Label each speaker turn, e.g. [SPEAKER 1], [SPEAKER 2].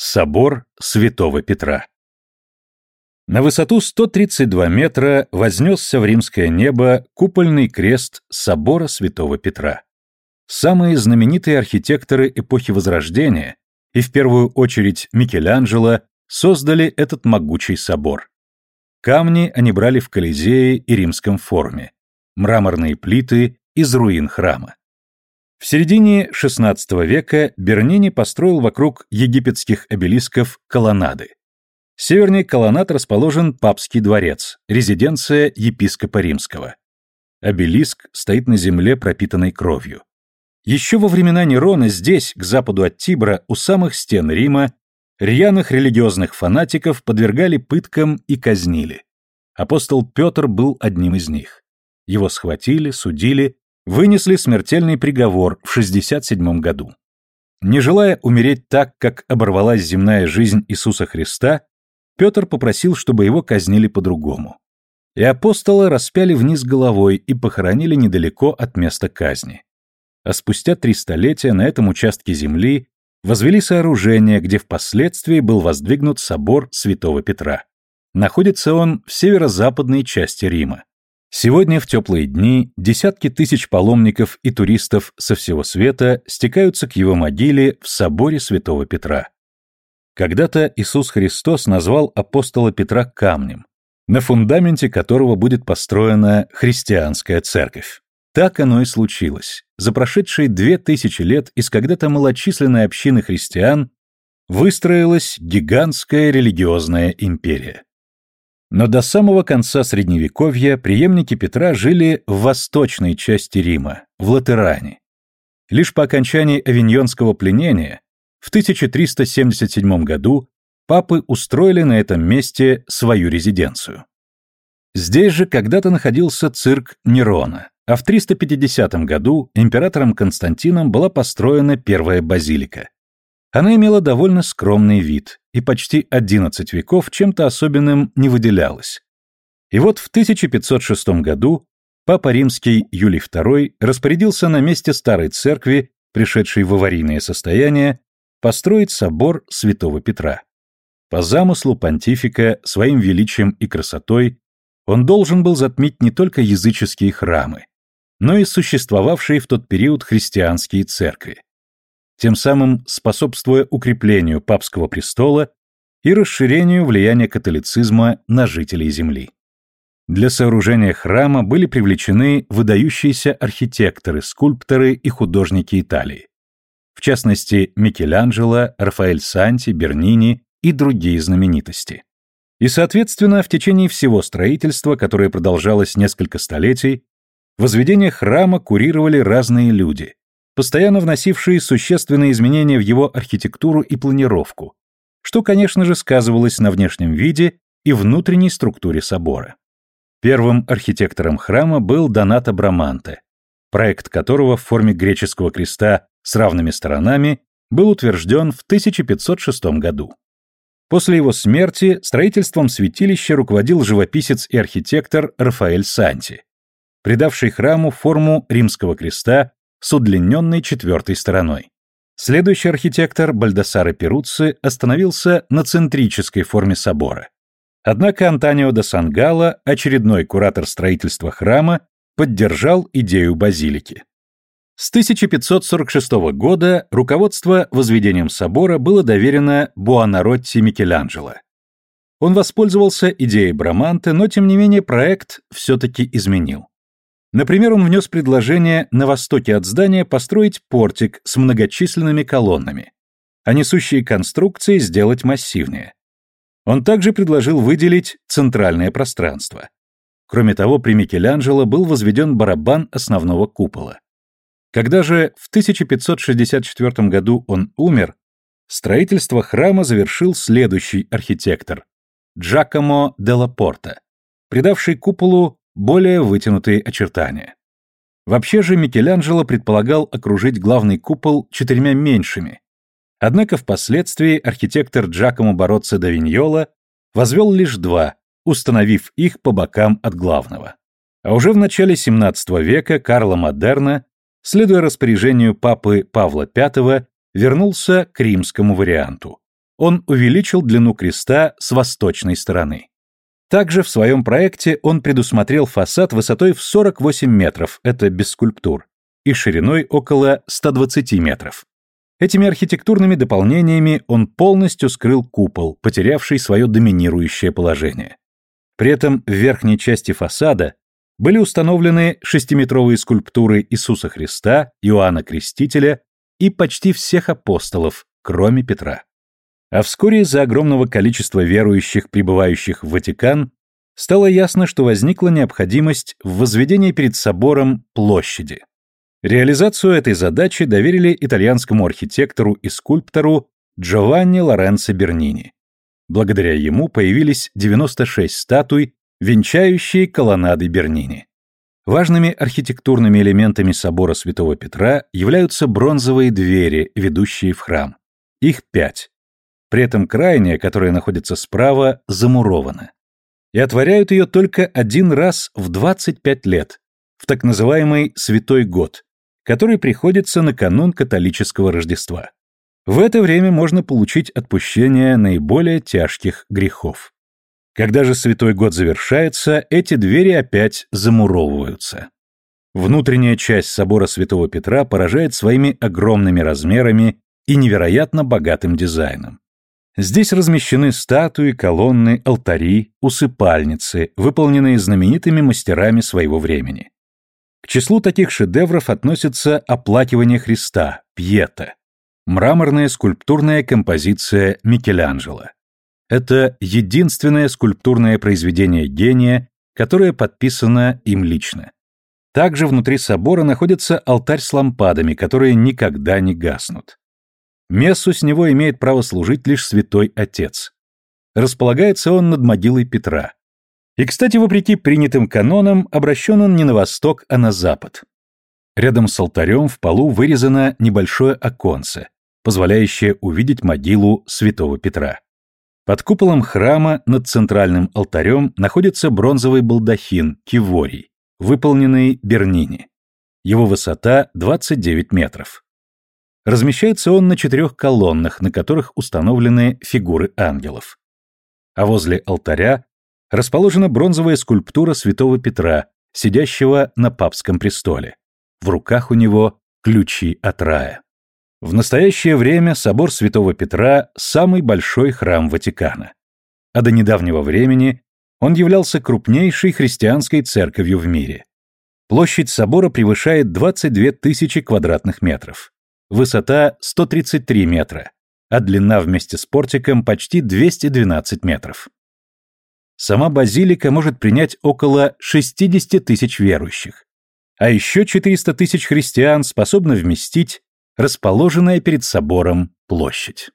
[SPEAKER 1] Собор Святого Петра. На высоту 132 метра вознесся в римское небо купольный крест собора Святого Петра. Самые знаменитые архитекторы эпохи Возрождения, и в первую очередь Микеланджело, создали этот могучий собор. Камни они брали в Колизее и Римском форуме, мраморные плиты из руин храма. В середине XVI века Бернини построил вокруг египетских обелисков колоннады. Севернее колоннад расположен Папский дворец, резиденция епископа римского. Обелиск стоит на земле, пропитанной кровью. Еще во времена Нерона здесь, к западу от Тибра, у самых стен Рима, рьяных религиозных фанатиков подвергали пыткам и казнили. Апостол Петр был одним из них. Его схватили, судили, вынесли смертельный приговор в 67 году. Не желая умереть так, как оборвалась земная жизнь Иисуса Христа, Петр попросил, чтобы его казнили по-другому. И апостола распяли вниз головой и похоронили недалеко от места казни. А спустя три столетия на этом участке земли возвели сооружение, где впоследствии был воздвигнут собор Святого Петра. Находится он в северо-западной части Рима. Сегодня в теплые дни десятки тысяч паломников и туристов со всего света стекаются к его могиле в соборе Святого Петра. Когда-то Иисус Христос назвал апостола Петра камнем, на фундаменте которого будет построена христианская церковь. Так оно и случилось. За прошедшие две тысячи лет из когда-то малочисленной общины христиан выстроилась гигантская религиозная империя. Но до самого конца Средневековья преемники Петра жили в восточной части Рима, в Латеране. Лишь по окончании авиньонского пленения в 1377 году папы устроили на этом месте свою резиденцию. Здесь же когда-то находился цирк Нерона, а в 350 году императором Константином была построена первая базилика. Она имела довольно скромный вид и почти 11 веков чем-то особенным не выделялась. И вот в 1506 году Папа Римский Юлий II распорядился на месте старой церкви, пришедшей в аварийное состояние, построить собор Святого Петра. По замыслу понтифика, своим величием и красотой, он должен был затмить не только языческие храмы, но и существовавшие в тот период христианские церкви, тем самым способствуя укреплению папского престола и расширению влияния католицизма на жителей земли. Для сооружения храма были привлечены выдающиеся архитекторы, скульпторы и художники Италии в частности Микеланджело, Рафаэль Санти, Бернини и другие знаменитости. И, соответственно, в течение всего строительства, которое продолжалось несколько столетий, возведение храма курировали разные люди, постоянно вносившие существенные изменения в его архитектуру и планировку, что, конечно же, сказывалось на внешнем виде и внутренней структуре собора. Первым архитектором храма был Донато Браманте, проект которого в форме греческого креста с равными сторонами был утвержден в 1506 году. После его смерти строительством святилища руководил живописец и архитектор Рафаэль Санти, придавший храму форму римского креста с удлиненной четвертой стороной. Следующий архитектор Бальдасаре Перуцци остановился на центрической форме собора. Однако Антонио де Сангало, очередной куратор строительства храма, поддержал идею базилики. С 1546 года руководство возведением собора было доверено Буонаротти Микеланджело. Он воспользовался идеей Браманте, но тем не менее проект все-таки изменил. Например, он внес предложение на востоке от здания построить портик с многочисленными колоннами, а несущие конструкции сделать массивнее. Он также предложил выделить центральное пространство. Кроме того, при Микеланджело был возведен барабан основного купола. Когда же в 1564 году он умер, строительство храма завершил следующий архитектор – Джакомо де ла Порта, придавший куполу более вытянутые очертания. Вообще же Микеланджело предполагал окружить главный купол четырьмя меньшими, однако впоследствии архитектор Джакомо Бороццо да Виньола возвел лишь два, установив их по бокам от главного. А уже в начале XVII века Карло Модерна следуя распоряжению папы Павла V, вернулся к римскому варианту. он увеличил длину креста с восточной стороны. Также в своем проекте он предусмотрел фасад высотой в 48 метров, это без скульптур, и шириной около 120 метров. Этими архитектурными дополнениями он полностью скрыл купол, потерявший свое доминирующее положение. При этом в верхней части фасада были установлены шестиметровые скульптуры Иисуса Христа, Иоанна Крестителя и почти всех апостолов, кроме Петра. А вскоре из-за огромного количества верующих, прибывающих в Ватикан, стало ясно, что возникла необходимость в возведении перед собором площади. Реализацию этой задачи доверили итальянскому архитектору и скульптору Джованни Лоренцо Бернини. Благодаря ему появились 96 статуй, венчающие колоннады Бернини. Важными архитектурными элементами собора Святого Петра являются бронзовые двери, ведущие в храм. Их пять. При этом крайняя, которая находится справа, замурована. И отворяют ее только один раз в 25 лет, в так называемый «Святой год», который приходится на канун католического Рождества. В это время можно получить отпущение наиболее тяжких грехов. Когда же Святой год завершается, эти двери опять замуровываются. Внутренняя часть собора Святого Петра поражает своими огромными размерами и невероятно богатым дизайном. Здесь размещены статуи, колонны, алтари, усыпальницы, выполненные знаменитыми мастерами своего времени. К числу таких шедевров относится «Оплакивание Христа» Пьета, мраморная скульптурная композиция Микеланджело. Это единственное скульптурное произведение гения, которое подписано им лично. Также внутри собора находится алтарь с лампадами, которые никогда не гаснут. Мессу с него имеет право служить лишь святой отец. Располагается он над могилой Петра. И, кстати, вопреки принятым канонам, обращен он не на восток, а на запад. Рядом с алтарем в полу вырезано небольшое оконце, позволяющее увидеть могилу святого Петра. Под куполом храма над центральным алтарем находится бронзовый балдахин, киворий, выполненный Бернини. Его высота 29 метров. Размещается он на четырех колоннах, на которых установлены фигуры ангелов. А возле алтаря расположена бронзовая скульптура святого Петра, сидящего на папском престоле. В руках у него ключи от рая. В настоящее время собор святого Петра – самый большой храм Ватикана. А до недавнего времени он являлся крупнейшей христианской церковью в мире. Площадь собора превышает 22 тысячи квадратных метров высота 133 метра, а длина вместе с портиком почти 212 метров. Сама базилика может принять около 60 тысяч верующих, а еще 400 тысяч христиан способны вместить расположенная перед собором площадь.